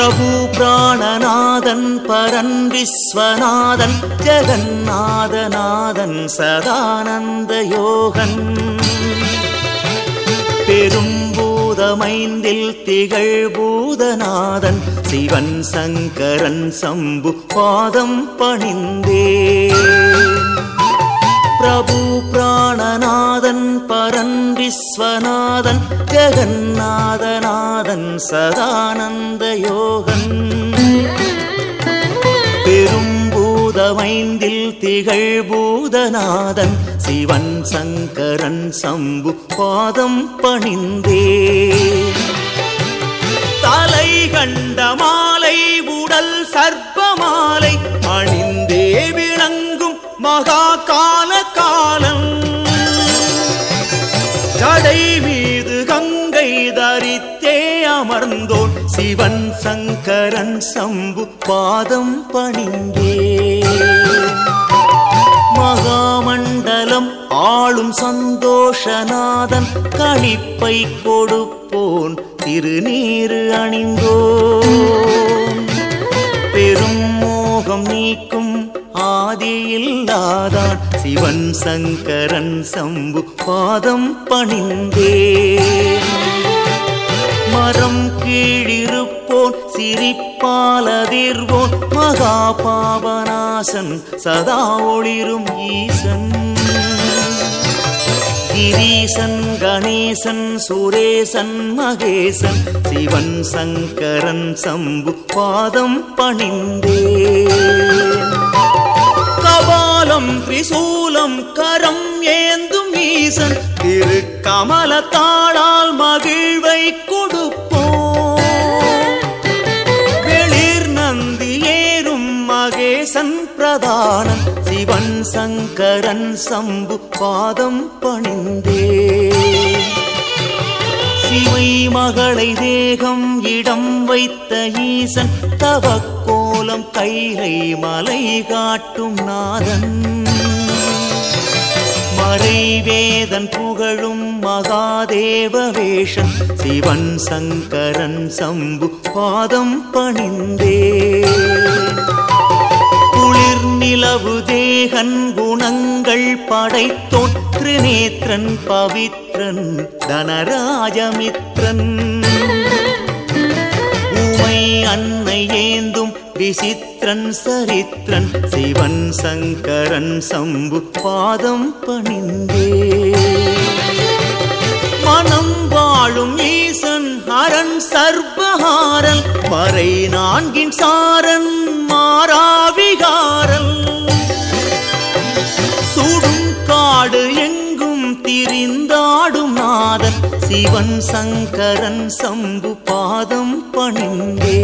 பிரபு பிராணநாதன் பரன் விஸ்வநாதன் ஜெகநாதநாதன் சதானந்த யோகன் பெரும்பூதமைந்தில் திகழ் பூதநாதன் சிவன் சங்கரன் சம்பு பாதம் பணிந்தே. பிரபு பிராணநாதன் பரன் விஸ்வநாதன் ஜெகநாதநாதன் சதானந்த யோகன். பெரும்பூதமைந்தில் திகழ் பூதநாதன் சிவன் சங்கரன் சம்பு பாதம் பணிந்தே. தலை கண்ட மாலை உடல் சர்ப்ப மாலை அணிந்தே விளங்கும் மகா தரித்தே அமர்ந்தோன் சிவன் சங்கரன் சம்பு பாதம் பணிங்கே மகாமண்டலம் ஆளும் சந்தோஷநாதன் கணிப்பை கொடுப்போன் திருநீரு அணிந்தோ. பெரும் மோகம் நீக்கும் ஆதியில்லாதான் சிவன் சங்கரன் சம்பு பாதம் பணிந்தே. மரம் கீழிருப்போன் சிரிப்பாலதிர்வோன் மகா பாவநாசன் சதா ஒளிரும் ஈசன். கிரீசன் கணேசன் சுரேசன் மகேசன் சிவன் சங்கரன் சம்பு பாதம் பணிந்தே கபாலம் திரிசூலம் கரம் ஏந்தும் ஈசன் திரு கமல தாளால் மகிழ்வை கொடு மகேசன் பிரதானன் சிவன் சங்கரன் சம்பு பாதம் பணிந்தே. சிவை மகளை தேகம் இடம் வைத்த ஈசன் தவக்கோலம் கைலை மலை காட்டும் நாதன். மறைவேதன் புகழும் மகாதேவ வேஷன் சிவன் சங்கரன் சம்பு பாதம் பணிந்தே. நிலவு தேகன் குணங்கள் படைத்தோன் நேத்திரன் பவித்ரன் தனராஜமித்ரன். உமை அன்னை ஏந்தும் விசித்திரன் சரித்திரன் சிவன் சங்கரன் சம்பு பாதம் பணிந்தே. மனம் வாழும் ஈசன் அரண் சர்பஹாரல் மறை நான்கின் சாரன் மாறாவிகாரன். நாடு எங்கும் திரிந்தாடும் நாதன் சிவன் சங்கரன் சம்பு பாதம் பணிந்தே.